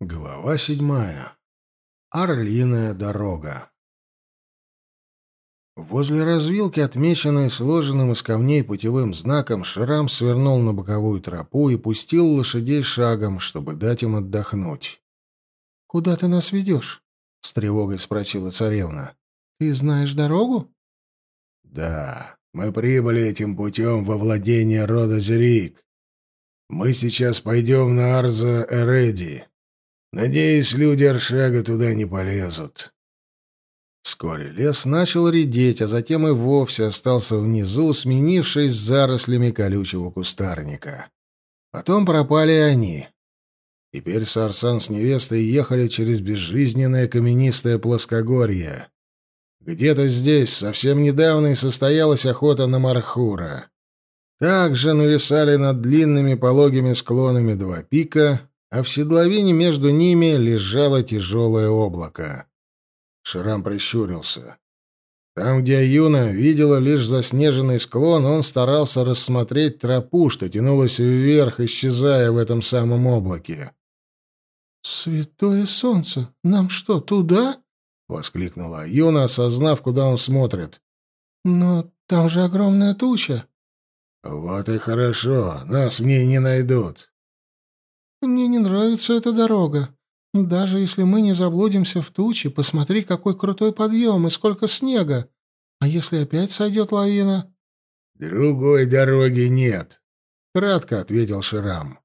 Глава седьмая. Орлиная дорога. Возле развилки, отмеченной сложенным из камней путевым знаком, Шрам свернул на боковую тропу и пустил лошадей шагом, чтобы дать им отдохнуть. «Куда ты нас ведешь?» — с тревогой спросила царевна. «Ты знаешь дорогу?» «Да, мы прибыли этим путем во владение рода Зерик. Мы сейчас пойдем на Арза Эреди». Надеюсь, люди Аршага туда не полезут. Вскоре лес начал редеть, а затем и вовсе остался внизу, сменившись зарослями колючего кустарника. Потом пропали они. Теперь Сарсан с невестой ехали через безжизненное каменистое плоскогорье. Где-то здесь совсем недавно и состоялась охота на Мархура. Также нависали над длинными пологими склонами два пика, а в седловине между ними лежало тяжелое облако. Шрам прищурился. Там, где Юна видела лишь заснеженный склон, он старался рассмотреть тропу, что тянулась вверх, исчезая в этом самом облаке. «Святое солнце! Нам что, туда?» — воскликнула Юна, осознав, куда он смотрит. «Но там же огромная туча». «Вот и хорошо, нас в ней не найдут. Мне не нравится эта дорога. Даже если мы не заблудимся в тучи, посмотри, какой крутой подъем и сколько снега. А если опять сойдет лавина? Другой дороги нет, кратко ответил Ширам.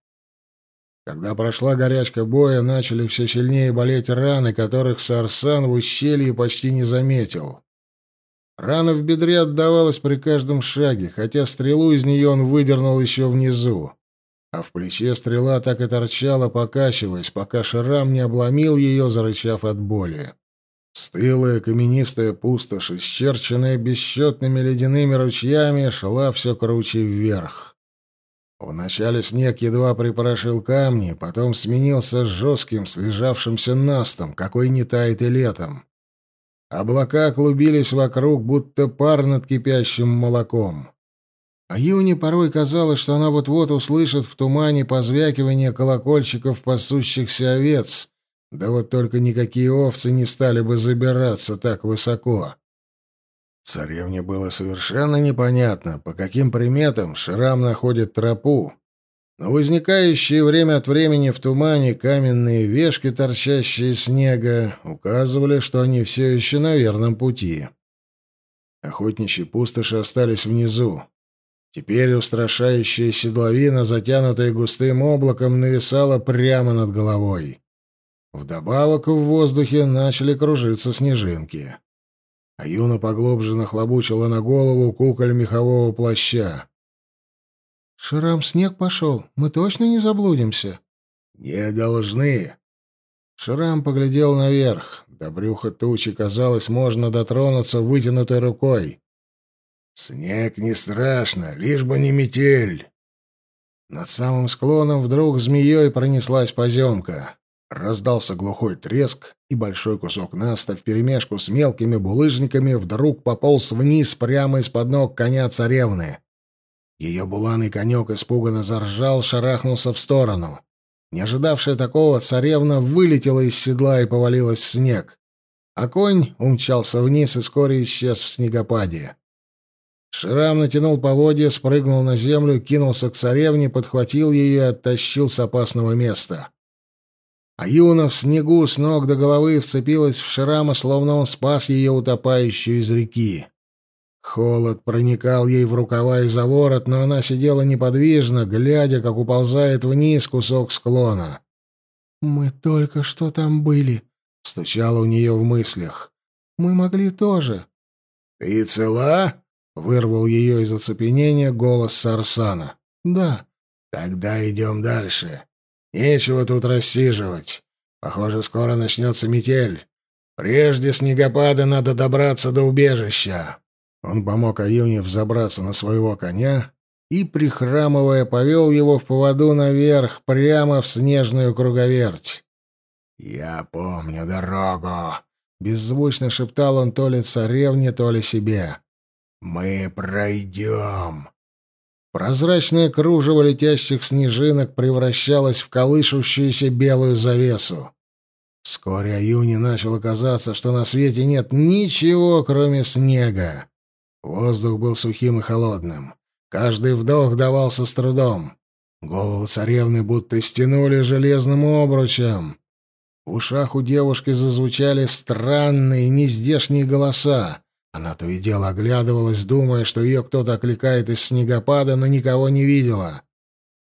Когда прошла горячка боя, начали все сильнее болеть раны, которых Сарсан в ущелье почти не заметил. Рана в бедре отдавалась при каждом шаге, хотя стрелу из нее он выдернул еще внизу а в плече стрела так и торчала, покачиваясь, пока шрам не обломил ее, зарычав от боли. Стылая каменистая пустошь, исчерченная бесчетными ледяными ручьями, шла все круче вверх. Вначале снег едва припорошил камни, потом сменился жестким, слежавшимся настом, какой не тает и летом. Облака клубились вокруг, будто пар над кипящим молоком. А Юне порой казалось, что она вот-вот услышит в тумане позвякивание колокольчиков пасущихся овец. Да вот только никакие овцы не стали бы забираться так высоко. Царевне было совершенно непонятно, по каким приметам Шрам находит тропу, но возникающие время от времени в тумане каменные вешки, торчащие из снега, указывали, что они все еще на верном пути. Охотничьи пустоши остались внизу. Теперь устрашающая седловина, затянутая густым облаком, нависала прямо над головой. Вдобавок в воздухе начали кружиться снежинки. А Юна поглубже нахлобучила на голову куколь мехового плаща. «Шрам снег пошел. Мы точно не заблудимся?» «Не должны». Шрам поглядел наверх. До брюха тучи, казалось, можно дотронуться вытянутой рукой. Снег не страшно, лишь бы не метель. Над самым склоном вдруг змеей пронеслась поземка. Раздался глухой треск, и большой кусок наста вперемешку с мелкими булыжниками вдруг пополз вниз прямо из-под ног коня царевны. Ее буланый конек испуганно заржал, шарахнулся в сторону. Не ожидавшая такого, царевна вылетела из седла и повалилась в снег. А конь умчался вниз и вскоре исчез в снегопаде. Шрам натянул поводья, спрыгнул на землю, кинулся к царевне, подхватил ее и оттащил с опасного места. А Юна в снегу с ног до головы вцепилась в Шрама, словно он спас ее утопающую из реки. Холод проникал ей в рукава и за ворот, но она сидела неподвижно, глядя, как уползает вниз кусок склона. «Мы только что там были», — стучало у нее в мыслях. «Мы могли тоже». «Ты цела?» Вырвал ее из оцепенения голос Сарсана. «Да». «Тогда идем дальше. Нечего тут рассиживать. Похоже, скоро начнется метель. Прежде снегопада надо добраться до убежища». Он помог Аюне взобраться на своего коня и, прихрамывая, повел его в поводу наверх, прямо в снежную круговерть. «Я помню дорогу», — беззвучно шептал он то ли царевне, то ли себе. «Мы пройдем». Прозрачное кружево летящих снежинок превращалось в колышущуюся белую завесу. Вскоре Аюне начало казаться, что на свете нет ничего, кроме снега. Воздух был сухим и холодным. Каждый вдох давался с трудом. Голову царевны будто стянули железным обручем. В ушах у девушки зазвучали странные, нездешние голоса. Она то и дело оглядывалась, думая, что ее кто-то окликает из снегопада, но никого не видела.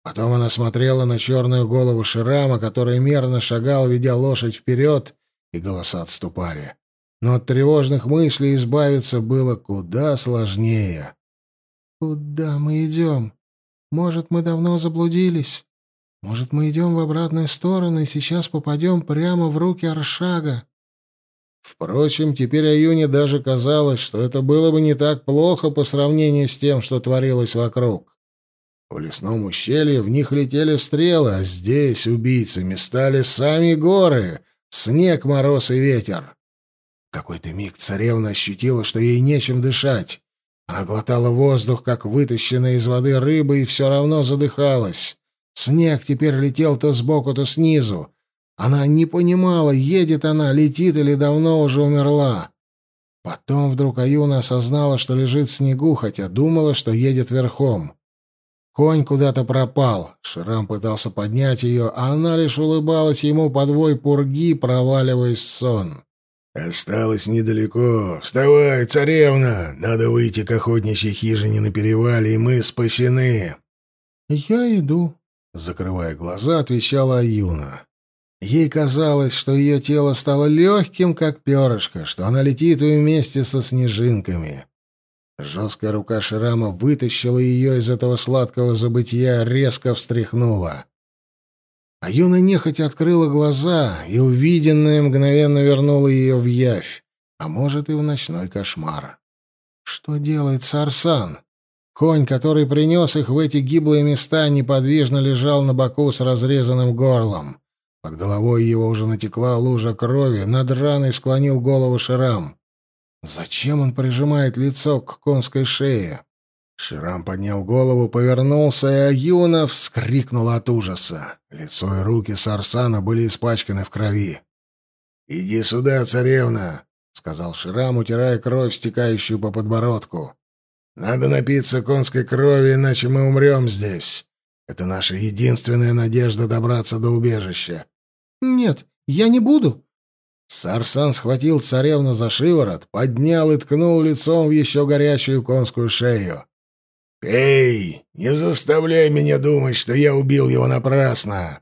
Потом она смотрела на черную голову Ширама, который мерно шагал, ведя лошадь вперед, и голоса отступали. Но от тревожных мыслей избавиться было куда сложнее. «Куда мы идем? Может, мы давно заблудились? Может, мы идем в обратную сторону и сейчас попадем прямо в руки Аршага?» Впрочем, теперь Аюне даже казалось, что это было бы не так плохо по сравнению с тем, что творилось вокруг. В лесном ущелье в них летели стрелы, а здесь убийцами стали сами горы, снег, мороз и ветер. В какой-то миг царевна ощутила, что ей нечем дышать. Она глотала воздух, как вытащенная из воды рыба, и все равно задыхалась. Снег теперь летел то сбоку, то снизу. Она не понимала, едет она, летит или давно уже умерла. Потом вдруг Аюна осознала, что лежит в снегу, хотя думала, что едет верхом. Конь куда-то пропал. Шрам пытался поднять ее, а она лишь улыбалась ему подвой пурги, проваливаясь в сон. «Осталось недалеко. Вставай, царевна! Надо выйти к охотничьей хижине на перевале, и мы спасены!» «Я иду», — закрывая глаза, отвечала Аюна. Ей казалось, что ее тело стало легким, как перышко, что она летит вместе со снежинками. Жесткая рука Шрама вытащила ее из этого сладкого забытия, резко встряхнула. А Юна нехотя открыла глаза, и увиденное мгновенно вернуло ее в явь, а может и в ночной кошмар. Что делает Сарсан? Конь, который принес их в эти гиблые места, неподвижно лежал на боку с разрезанным горлом. Под головой его уже натекла лужа крови, над раной склонил голову Ширам. Зачем он прижимает лицо к конской шее? Ширам поднял голову, повернулся, и Аюна вскрикнула от ужаса. Лицо и руки Сарсана были испачканы в крови. «Иди сюда, царевна», — сказал Ширам, утирая кровь, стекающую по подбородку. «Надо напиться конской крови, иначе мы умрем здесь. Это наша единственная надежда добраться до убежища. «Нет, я не буду». Сарсан схватил царевну за шиворот, поднял и ткнул лицом в еще горячую конскую шею. «Пей! Не заставляй меня думать, что я убил его напрасно!»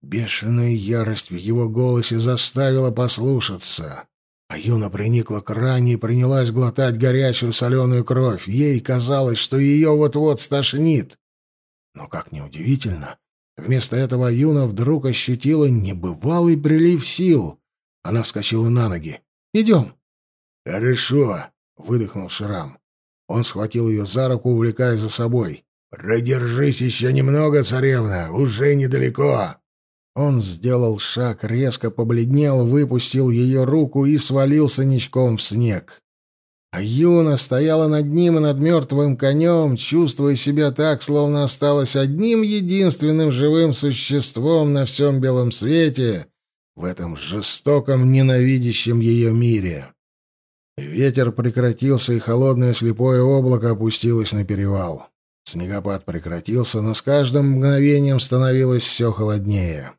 Бешеная ярость в его голосе заставила послушаться. А Юна приникла к ране и принялась глотать горячую соленую кровь. Ей казалось, что ее вот-вот стошнит. Но, как неудивительно, Вместо этого Юна вдруг ощутила небывалый прилив сил. Она вскочила на ноги. «Идем». «Хорошо», — выдохнул Шрам. Он схватил ее за руку, увлекая за собой. «Продержись еще немного, царевна, уже недалеко». Он сделал шаг, резко побледнел, выпустил ее руку и свалился ничком в снег. А Юна стояла над ним и над мертвым конем, чувствуя себя так, словно осталась одним единственным живым существом на всем белом свете, в этом жестоком, ненавидящем ее мире. Ветер прекратился, и холодное слепое облако опустилось на перевал. Снегопад прекратился, но с каждым мгновением становилось все холоднее.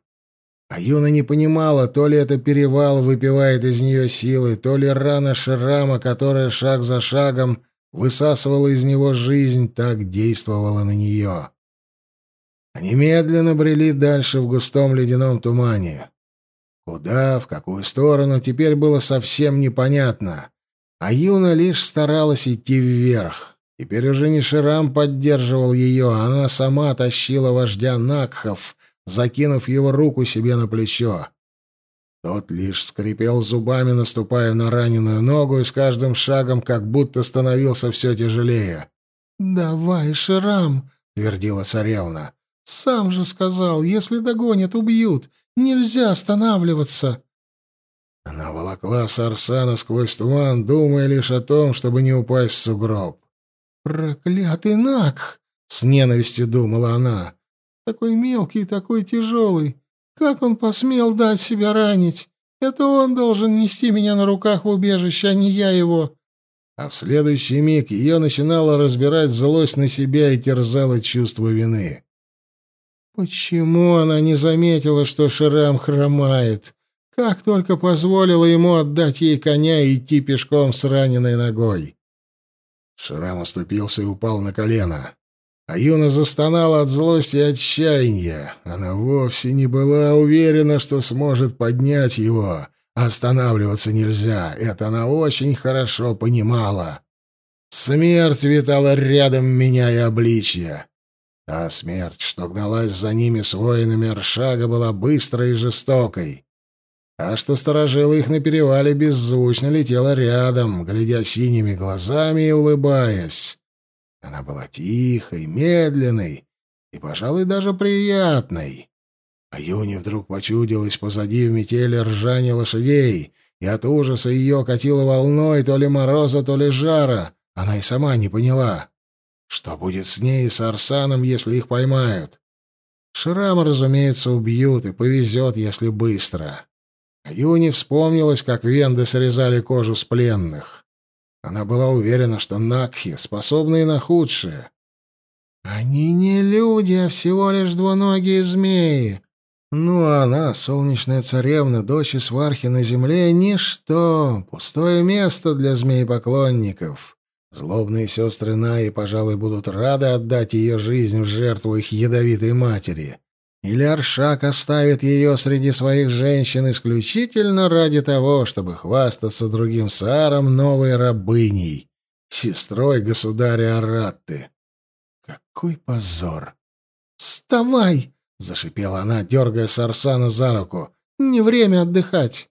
А Юна не понимала, то ли это перевал выпивает из нее силы, то ли рана Шрама, которая шаг за шагом высасывала из него жизнь, так действовала на нее. Они медленно брели дальше в густом ледяном тумане. Куда, в какую сторону, теперь было совсем непонятно. А Юна лишь старалась идти вверх. Теперь уже не Ширам поддерживал ее, а она сама тащила вождя Накхов — закинув его руку себе на плечо. Тот лишь скрипел зубами, наступая на раненую ногу, и с каждым шагом как будто становился все тяжелее. «Давай, Ширам!» — твердила царевна. «Сам же сказал, если догонят, убьют. Нельзя останавливаться!» Она волокла Сарсана сквозь туман, думая лишь о том, чтобы не упасть в сугроб. «Проклятый Нак!» — с ненавистью думала она. «Такой мелкий, такой тяжелый. Как он посмел дать себя ранить? Это он должен нести меня на руках в убежище, а не я его». А в следующий миг ее начинала разбирать злость на себя и терзала чувство вины. Почему она не заметила, что Шрам хромает? Как только позволила ему отдать ей коня и идти пешком с раненой ногой. Шрам оступился и упал на колено. А Юна застонала от злости и отчаяния. Она вовсе не была уверена, что сможет поднять его. Останавливаться нельзя, это она очень хорошо понимала. Смерть витала рядом, меняя обличье. Та смерть, что гналась за ними с воинами Аршага, была быстрой и жестокой. А что сторожила их на перевале, беззвучно летела рядом, глядя синими глазами и улыбаясь. Она была тихой, медленной и, пожалуй, даже приятной. А Юне вдруг почудилось позади в метели ржание лошадей, и от ужаса ее катило волной то ли мороза, то ли жара. Она и сама не поняла. Что будет с ней и с Арсаном, если их поймают? Шрама, разумеется, убьют, и повезет, если быстро. Юне вспомнилось, как венды срезали кожу с пленных. Она была уверена, что Накхи способны и на худшее. «Они не люди, а всего лишь двуногие змеи. Ну, а она, солнечная царевна, дочь свархи на земле, ничто, пустое место для змеи-поклонников. Злобные сестры Наи, пожалуй, будут рады отдать ее жизнь в жертву их ядовитой матери. Или Аршак оставит ее среди своих женщин исключительно ради того, чтобы хвастаться другим саром новой рабыней, сестрой государя Аратты. Какой позор! «Вставай!» — зашипела она, дергая Сарсана за руку. «Не время отдыхать!»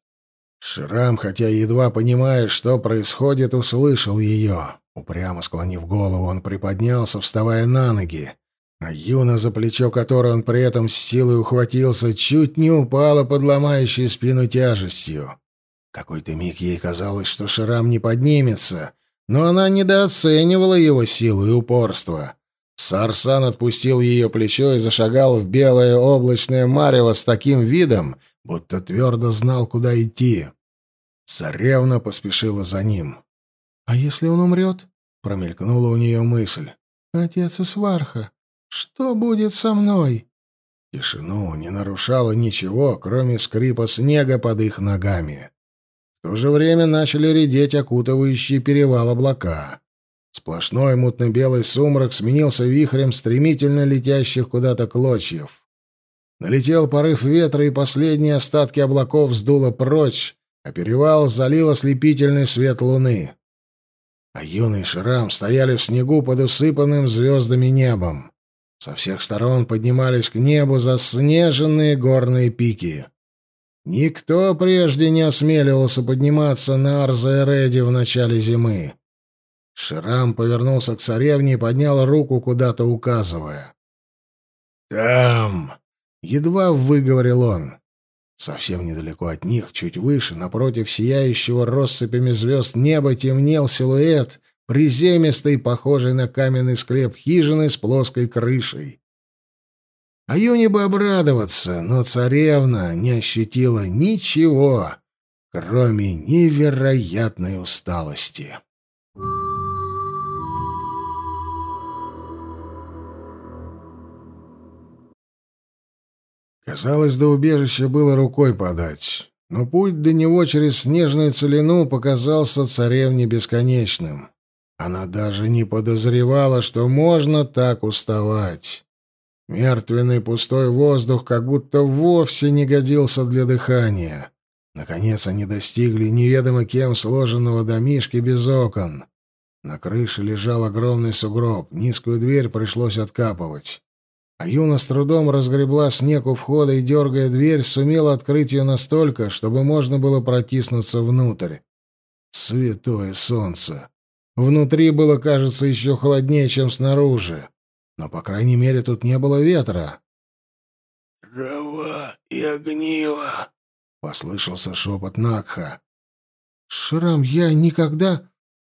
Шрам, хотя едва понимая, что происходит, услышал ее. Упрямо склонив голову, он приподнялся, вставая на ноги. А Юна, за плечо которой он при этом с силой ухватился, чуть не упала под ломающей спину тяжестью. Какой-то миг ей казалось, что Шрам не поднимется, но она недооценивала его силу и упорство. Сарсан отпустил ее плечо и зашагал в белое облачное марево с таким видом, будто твердо знал, куда идти. Царевна поспешила за ним. «А если он умрет?» — промелькнула у нее мысль. «Отец Исварха, что будет со мной?» Тишину не нарушало ничего, кроме скрипа снега под их ногами. В то же время начали редеть окутывающие перевал облака. Сплошной мутно-белый сумрак сменился вихрем стремительно летящих куда-то клочьев. Налетел порыв ветра, и последние остатки облаков сдуло прочь, а перевал залил ослепительный свет луны. А юный Шрам стояли в снегу под усыпанным звездами небом. Со всех сторон поднимались к небу заснеженные горные пики. Никто прежде не осмеливался подниматься на Арзаэреде в начале зимы. Шрам повернулся к царевне и поднял руку, куда-то указывая. «Там!» — едва выговорил он. Совсем недалеко от них, чуть выше, напротив сияющего россыпями звезд неба, темнел силуэт приземистой, похожей на каменный склеп хижины с плоской крышей. А Юне бы обрадоваться, но царевна не ощутила ничего, кроме невероятной усталости. Казалось, до убежища было рукой подать, но путь до него через снежную целину показался царевне бесконечным. Она даже не подозревала, что можно так уставать. Мертвенный пустой воздух как будто вовсе не годился для дыхания. Наконец они достигли неведомо кем сложенного домишки без окон. На крыше лежал огромный сугроб, низкую дверь пришлось откапывать. А Юна с трудом разгребла снег у входа и, дергая дверь, сумела открыть ее настолько, чтобы можно было протиснуться внутрь. Святое солнце! Внутри было, кажется, еще холоднее, чем снаружи. Но, по крайней мере, тут не было ветра. «Дрова и огниво!» — послышался шепот Накха. «Шрам, я никогда...»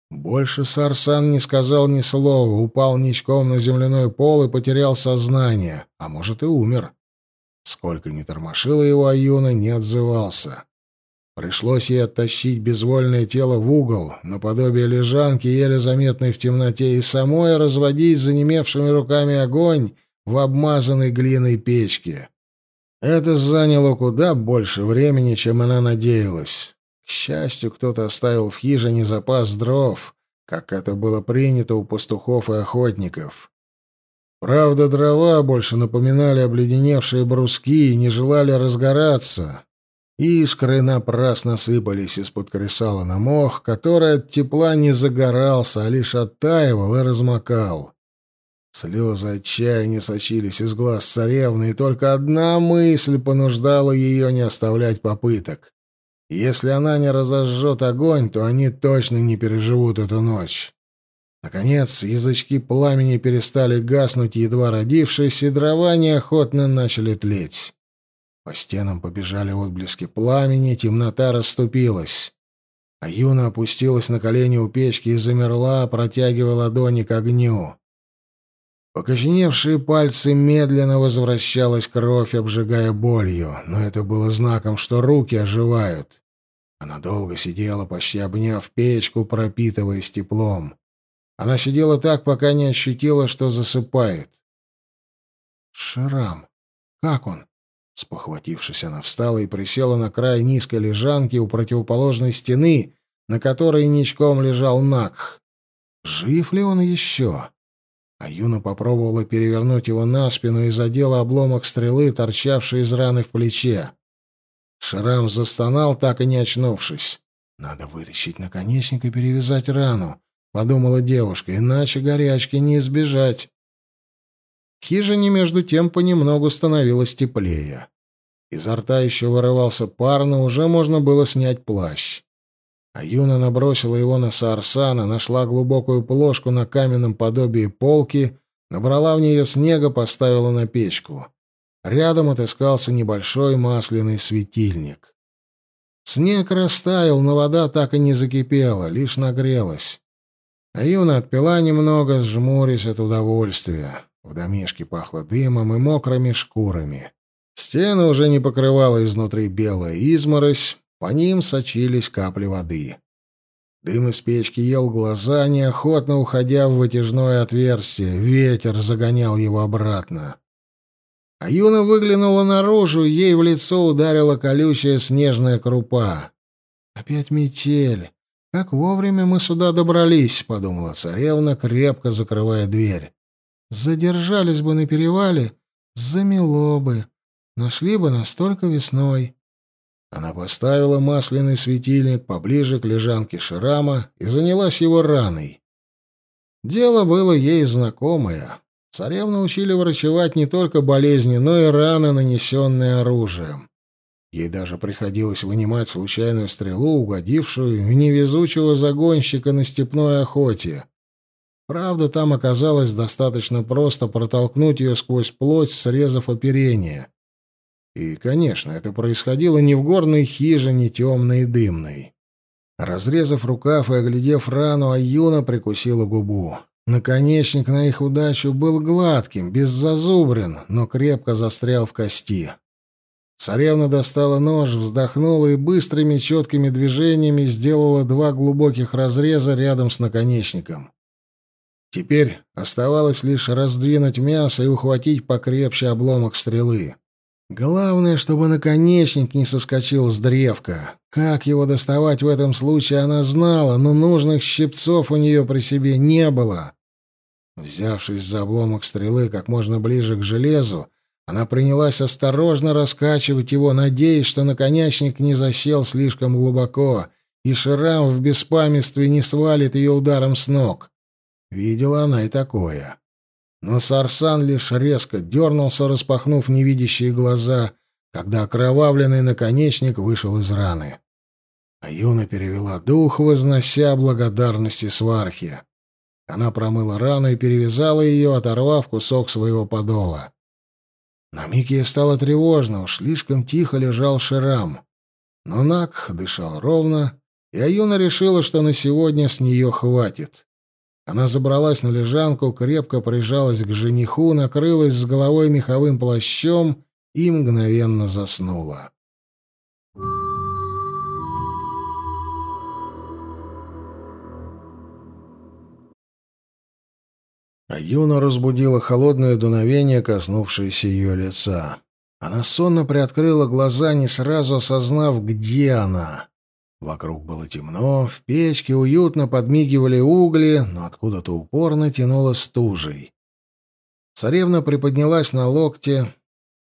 Больше Сарсан не сказал ни слова, упал ничком на земляной пол и потерял сознание, а может и умер. Сколько ни тормошило его Аюна, не отзывался. Пришлось ей оттащить безвольное тело в угол, наподобие лежанки, еле заметной в темноте, и самой разводить занемевшими руками огонь в обмазанной глиной печке. Это заняло куда больше времени, чем она надеялась. К счастью, кто-то оставил в хижине запас дров, как это было принято у пастухов и охотников. Правда, дрова больше напоминали обледеневшие бруски и не желали разгораться. Искры напрасно сыпались из-под кресала на мох, который от тепла не загорался, а лишь оттаивал и размокал. Слезы отчаяния сочились из глаз царевны, и только одна мысль понуждала ее не оставлять попыток. Если она не разожжет огонь, то они точно не переживут эту ночь. Наконец, язычки пламени перестали гаснуть, едва родившись, и дрова неохотно начали тлеть. По стенам побежали отблески пламени, темнота расступилась. А Юна опустилась на колени у печки и замерла, протягивая ладони к огню. Покоченевшие пальцы медленно возвращалась кровь, обжигая болью, но это было знаком, что руки оживают. Она долго сидела, почти обняв печку, пропитываясь теплом. Она сидела так, пока не ощутила, что засыпает. «Шрам! Как он?» Спохватившись, она встала и присела на край низкой лежанки у противоположной стены, на которой ничком лежал Накх. Жив ли он еще? А Юна попробовала перевернуть его на спину и задела обломок стрелы, торчавший из раны в плече. Шрам застонал, так и не очнувшись. Надо вытащить наконечник и перевязать рану. — подумала девушка, — иначе горячки не избежать. Хижине, между тем, понемногу становилось теплее. Изо рта еще вырывался пар, но уже можно было снять плащ. А Юна набросила его на Саарсана, нашла глубокую плошку на каменном подобии полки, набрала в нее снега, поставила на печку. Рядом отыскался небольшой масляный светильник. Снег растаял, но вода так и не закипела, лишь нагрелась. А Юна отпила немного, сжмурясь от удовольствия. В домишке пахло дымом и мокрыми шкурами. Стены уже не покрывала изнутри белая изморозь, по ним сочились капли воды. Дым из печки ел глаза, неохотно уходя в вытяжное отверстие. Ветер загонял его обратно. А Юна выглянула наружу, ей в лицо ударила колючая снежная крупа. Опять метель. «Как вовремя мы сюда добрались», — подумала царевна, крепко закрывая дверь. «Задержались бы на перевале, замело бы. Нашли бы нас только весной». Она поставила масляный светильник поближе к лежанке Шрама и занялась его раной. Дело было ей знакомое. Царевну учили врачевать не только болезни, но и раны, нанесенные оружием. Ей даже приходилось вынимать случайную стрелу, угодившую в невезучего загонщика на степной охоте. Правда, там оказалось достаточно просто протолкнуть ее сквозь плоть, срезав оперение. И, конечно, это происходило не в горной хижине, темной и дымной. Разрезав рукав и оглядев рану, Аюна прикусила губу. Наконечник на их удачу был гладким, без зазубрин, но крепко застрял в кости. Царевна достала нож, вздохнула и быстрыми четкими движениями сделала два глубоких разреза рядом с наконечником. Теперь оставалось лишь раздвинуть мясо и ухватить покрепче обломок стрелы. Главное, чтобы наконечник не соскочил с древка. Как его доставать в этом случае, она знала, но нужных щипцов у нее при себе не было. Взявшись за обломок стрелы как можно ближе к железу, она принялась осторожно раскачивать его, надеясь, что наконечник не засел слишком глубоко, и шрам в беспамятстве не свалит ее ударом с ног. Видела она и такое. Но Сарсан лишь резко дернулся, распахнув невидящие глаза, когда окровавленный наконечник вышел из раны. А Юна перевела дух, вознося благодарности свархи. Она промыла рану и перевязала ее, оторвав кусок своего подола. На миг ей стало тревожно, уж слишком тихо лежал Ширам. Но Накх дышал ровно, и Аюна решила, что на сегодня с нее хватит. Она забралась на лежанку, крепко прижалась к жениху, накрылась с головой меховым плащом и мгновенно заснула. А Юна разбудила холодное дуновение, коснувшееся ее лица. Она сонно приоткрыла глаза, не сразу осознав, где она. Вокруг было темно, в печке уютно подмигивали угли, но откуда-то упорно тянуло стужей. Царевна приподнялась на локте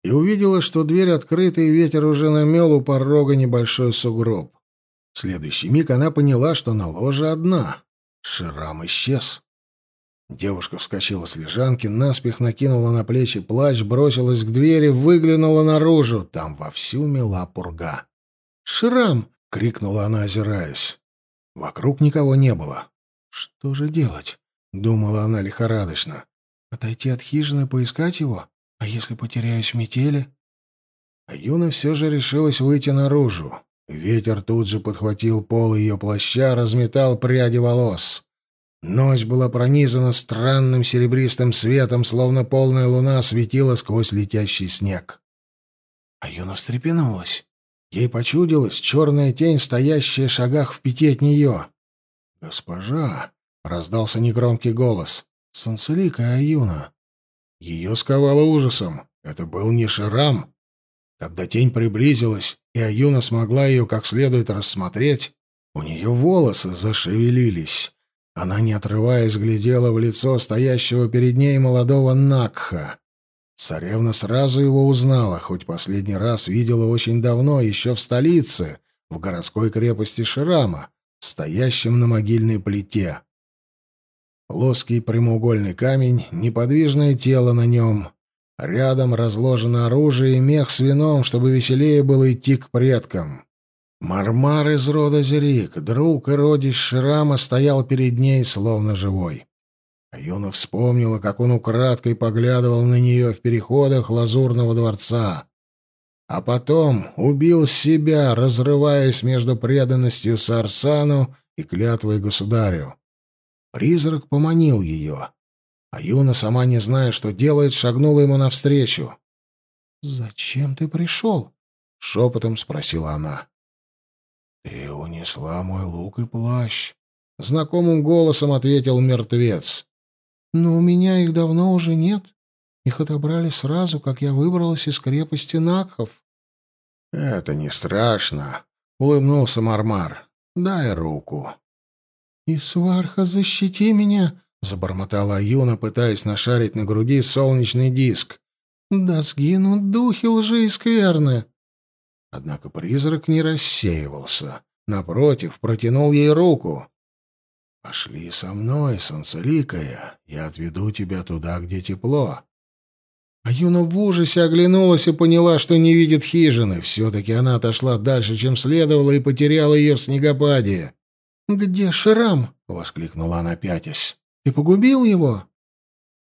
и увидела, что дверь открыта, и ветер уже намел у порога небольшой сугроб. В следующий миг она поняла, что на ложе одна. Шрам исчез. Девушка вскочила с лежанки, наспех накинула на плечи плащ, бросилась к двери, выглянула наружу. Там вовсю мела пурга. «Шрам!» — крикнула она, озираясь. Вокруг никого не было. «Что же делать?» — думала она лихорадочно. «Отойти от хижины, поискать его? А если потеряюсь в метели?» А Юна все же решилась выйти наружу. Ветер тут же подхватил пол ее плаща, разметал пряди волос. Ночь была пронизана странным серебристым светом, словно полная луна светила сквозь летящий снег. А Юна встрепенулась. Ей почудилась черная тень, стоящая в шагах в пяти от нее. «Госпожа!» — раздался негромкий голос. «Санцелика Аюна!» Ее сковало ужасом. Это был не Ширам. Когда тень приблизилась, и Аюна смогла ее как следует рассмотреть, у нее волосы зашевелились. Она, не отрываясь, глядела в лицо стоящего перед ней молодого Накха. Царевна сразу его узнала, хоть последний раз видела очень давно, еще в столице, в городской крепости Ширама, стоящем на могильной плите. Плоский прямоугольный камень, неподвижное тело на нем. Рядом разложено оружие и мех с вином, чтобы веселее было идти к предкам. Мармар из рода Зерик, друг и родич Шрама, стоял перед ней, словно живой. А Юна вспомнила, как он украдкой поглядывал на нее в переходах лазурного дворца. А потом убил себя, разрываясь между преданностью Сарсану и клятвой государю. Призрак поманил ее. А Юна, сама не зная, что делает, шагнула ему навстречу. «Зачем ты пришел?» — шепотом спросила она. «Ты унесла мой лук и плащ», — знакомым голосом ответил мертвец. «Но у меня их давно уже нет. Их отобрали сразу, как я выбралась из крепости Накхов». «Это не страшно», — улыбнулся Мармар. «Дай руку». «Исварха, защити меня!» — забормотала Юна, пытаясь нашарить на груди солнечный диск. «Да сгинут духи лжи и скверны!» Однако призрак не рассеивался. Напротив, протянул ей руку. «Пошли со мной, солнцеликая, я отведу тебя туда, где тепло». А Юна в ужасе оглянулась и поняла, что не видит хижины. Все-таки она отошла дальше, чем следовало, и потеряла ее в снегопаде. «Где Шрам?» — воскликнула она, пятясь. «Ты погубил его?»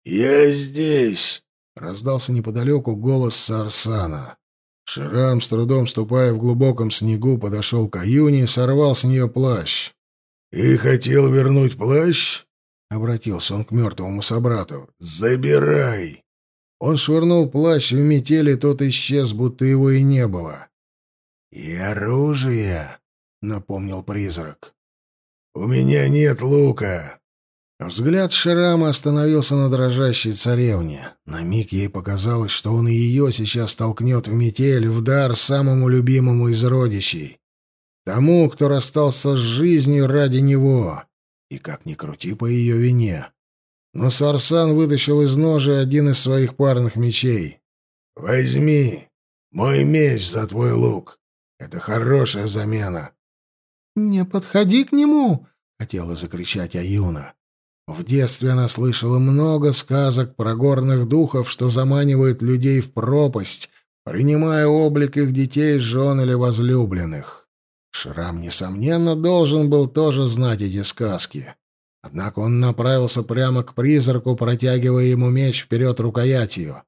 «Я здесь!» — раздался неподалеку голос Сарсана. Шрам, с трудом ступая в глубоком снегу, подошел к Аюне и сорвал с нее плащ. «И хотел вернуть плащ?» — обратился он к мертвому собрату. «Забирай!» Он швырнул плащ в метели, тот исчез, будто его и не было. «И оружие!» — напомнил призрак. «У меня нет лука!» Взгляд Шрама остановился на дрожащей царевне. На миг ей показалось, что он и ее сейчас толкнет в метель, в дар самому любимому из родичей. Тому, кто расстался с жизнью ради него. И как ни крути по ее вине. Но Сарсан вытащил из ножа один из своих парных мечей. «Возьми мой меч за твой лук. Это хорошая замена». «Не подходи к нему!» — хотела закричать Аюна. В детстве она слышала много сказок про горных духов, что заманивают людей в пропасть, принимая облик их детей, жен или возлюбленных. Шрам, несомненно, должен был тоже знать эти сказки. Однако он направился прямо к призраку, протягивая ему меч вперед рукоятью.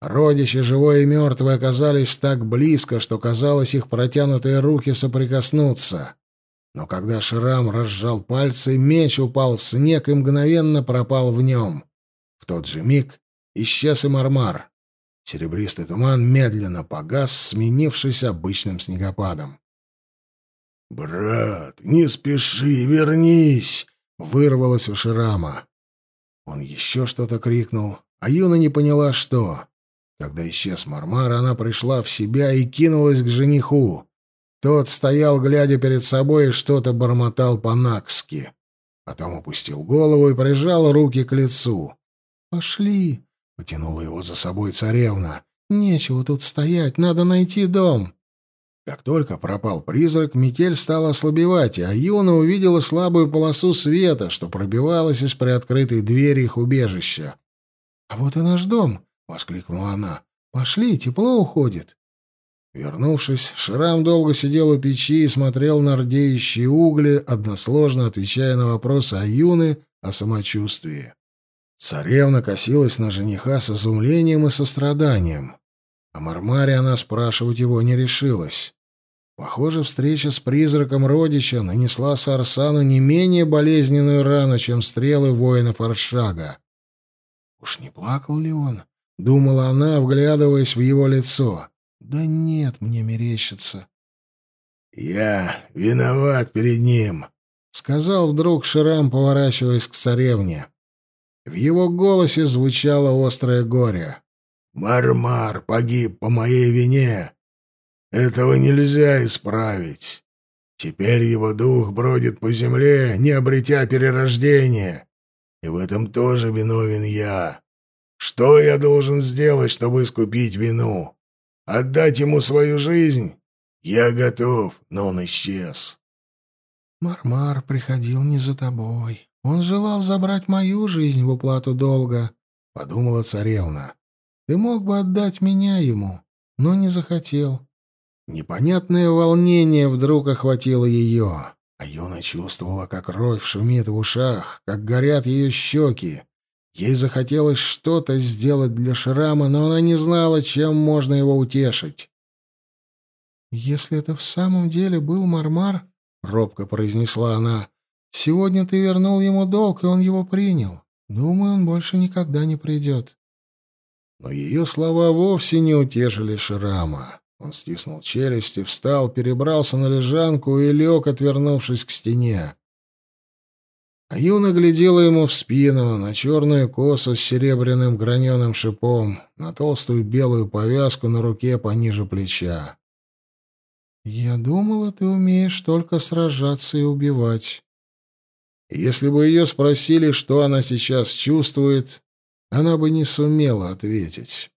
Родичи, живой и мертвый, оказались так близко, что, казалось, их протянутые руки соприкоснутся. Но когда Шрам разжал пальцы, меч упал в снег и мгновенно пропал в нем. В тот же миг исчез и мармар. Серебристый туман медленно погас, сменившись обычным снегопадом. «Брат, не спеши, вернись!» — вырвалось у Шрама. Он еще что-то крикнул, а Юна не поняла, что. Когда исчез Мармар, она пришла в себя и кинулась к жениху. Тот стоял, глядя перед собой, и что-то бормотал по-накски. Потом опустил голову и прижал руки к лицу. «Пошли!» — потянула его за собой царевна. «Нечего тут стоять, надо найти дом!» Как только пропал призрак, метель стала ослабевать, а Юна увидела слабую полосу света, что пробивалась из приоткрытой двери их убежища. «А вот и наш дом!» — воскликнула она. «Пошли, тепло уходит!» Вернувшись, Шрам долго сидел у печи и смотрел на рдеющие угли, односложно отвечая на вопросы Аюны о самочувствии. Царевна косилась на жениха с изумлением и состраданием. О Мармаре она спрашивать его не решилась. Похоже, встреча с призраком родича нанесла Сарсану не менее болезненную рану, чем стрелы воинов Аршага. «Уж не плакал ли он?» — думала она, вглядываясь в его лицо. «Да нет, мне мерещится». «Я виноват перед ним», — сказал вдруг Ширам, поворачиваясь к царевне. В его голосе звучало острое горе. «Мармар погиб по моей вине. Этого нельзя исправить. Теперь его дух бродит по земле, не обретя перерождения. И в этом тоже виновен я. Что я должен сделать, чтобы искупить вину? Отдать ему свою жизнь? Я готов, но он исчез. Мармар приходил не за тобой. Он желал забрать мою жизнь в уплату долга, — подумала царевна. Ты мог бы отдать меня ему, но не захотел. Непонятное волнение вдруг охватило ее, а Юна чувствовала, как кровь шумит в ушах, как горят ее щеки. Ей захотелось что-то сделать для Шрама, но она не знала, чем можно его утешить. «Если это в самом деле был Мармар, — робко произнесла она, — сегодня ты вернул ему долг, и он его принял. Думаю, он больше никогда не придет». Но ее слова вовсе не утешили Шрама. Он стиснул челюсти, встал, перебрался на лежанку и лег, отвернувшись к стене. А Юна глядела ему в спину, на черную косу с серебряным граненым шипом, на толстую белую повязку на руке пониже плеча. «Я думала, ты умеешь только сражаться и убивать». Если бы ее спросили, что она сейчас чувствует, она бы не сумела ответить.